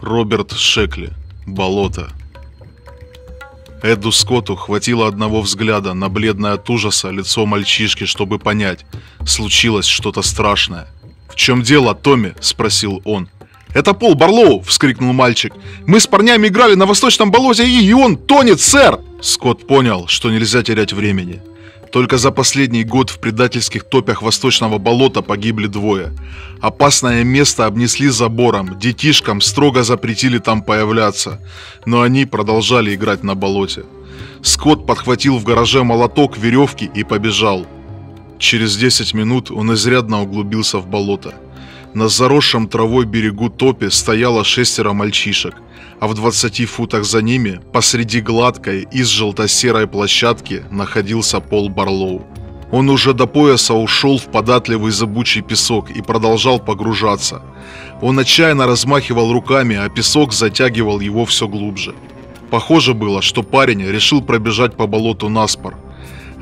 Роберт Шекли. Болото. Эду Скотту хватило одного взгляда на бледное от ужаса лицо мальчишки, чтобы понять, случилось что-то страшное. «В чем дело, Томми?» – спросил он. «Это Пол Барлоу!» – вскрикнул мальчик. «Мы с парнями играли на Восточном болоте, и он тонет, сэр!» Скотт понял, что нельзя терять времени. Только за последний год в предательских топях Восточного болота погибли двое. Опасное место обнесли забором, детишкам строго запретили там появляться, но они продолжали играть на болоте. Скотт подхватил в гараже молоток, веревки и побежал. Через 10 минут он изрядно углубился в болото. На заросшем травой берегу топе стояло шестеро мальчишек, а в 20 футах за ними, посреди гладкой из желто-серой площадки, находился Пол Барлоу. Он уже до пояса ушел в податливый зыбучий песок и продолжал погружаться. Он отчаянно размахивал руками, а песок затягивал его все глубже. Похоже было, что парень решил пробежать по болоту наспор –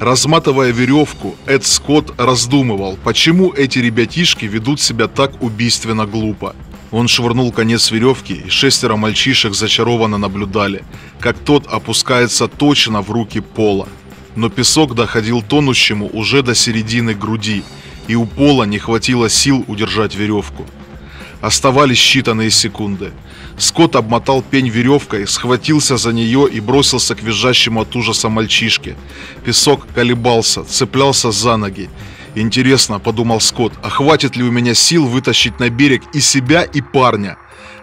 Разматывая веревку, Эд Скотт раздумывал, почему эти ребятишки ведут себя так убийственно глупо. Он швырнул конец веревки, и шестеро мальчишек зачарованно наблюдали, как тот опускается точно в руки Пола. Но песок доходил тонущему уже до середины груди, и у Пола не хватило сил удержать веревку. Оставались считанные секунды. Скотт обмотал пень веревкой, схватился за нее и бросился к визжащему от ужаса мальчишке. Песок колебался, цеплялся за ноги. Интересно, подумал Скотт, а хватит ли у меня сил вытащить на берег и себя, и парня?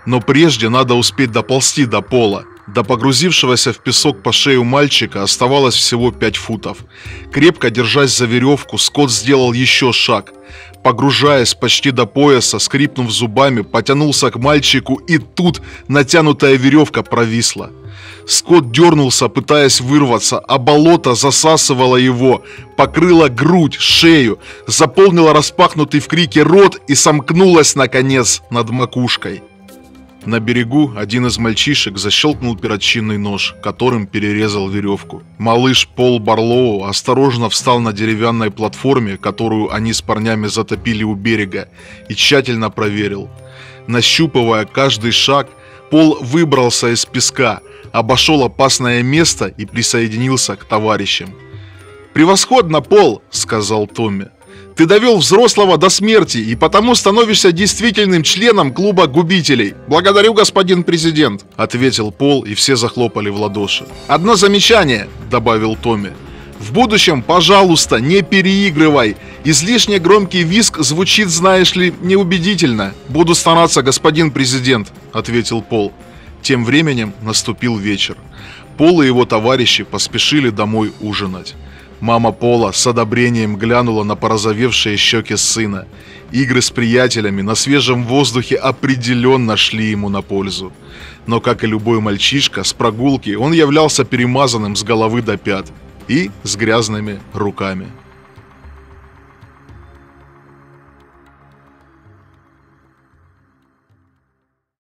Но прежде надо успеть доползти до пола. До погрузившегося в песок по шею мальчика оставалось всего 5 футов. Крепко держась за веревку, Скотт сделал еще шаг. Погружаясь почти до пояса, скрипнув зубами, потянулся к мальчику, и тут натянутая веревка провисла. Скотт дернулся, пытаясь вырваться, а болото засасывало его, покрыло грудь, шею, заполнило распахнутый в крике рот и сомкнулось, наконец, над макушкой. На берегу один из мальчишек защелкнул перочинный нож, которым перерезал веревку. Малыш Пол Барлоу осторожно встал на деревянной платформе, которую они с парнями затопили у берега, и тщательно проверил. Нащупывая каждый шаг, Пол выбрался из песка, обошел опасное место и присоединился к товарищам. «Превосходно, Пол!» — сказал Томми. Ты довел взрослого до смерти и потому становишься действительным членом клуба губителей. Благодарю, господин президент, ответил Пол, и все захлопали в ладоши. Одно замечание, добавил Томми. В будущем, пожалуйста, не переигрывай. Излишне громкий виск звучит, знаешь ли, неубедительно. Буду стараться, господин президент, ответил Пол. Тем временем наступил вечер. Пол и его товарищи поспешили домой ужинать. Мама Пола с одобрением глянула на порозовевшие щеки сына. Игры с приятелями на свежем воздухе определенно шли ему на пользу. Но, как и любой мальчишка, с прогулки он являлся перемазанным с головы до пят и с грязными руками.